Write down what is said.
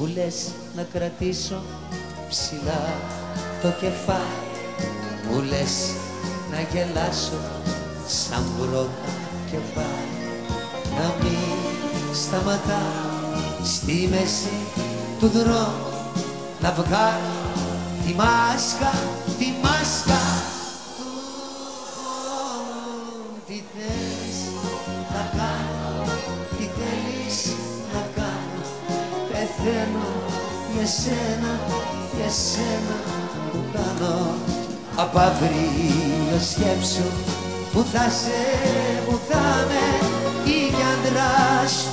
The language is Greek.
Μου λες να κρατήσω ψηλά το κεφάλι. Μου λες να γελάσω σαν πρώτα και πάλι. Να μην σταματάω στη μέση του δρόμου. Να βγάλω τη μάσκα, τη μάσκα του πόνου Τι θέλεις να κάνω, Πεθαίνω για σένα, για σένα που κάνω. Απ' αύριο σκέψου που θα σε, που θα με ή κι άντρας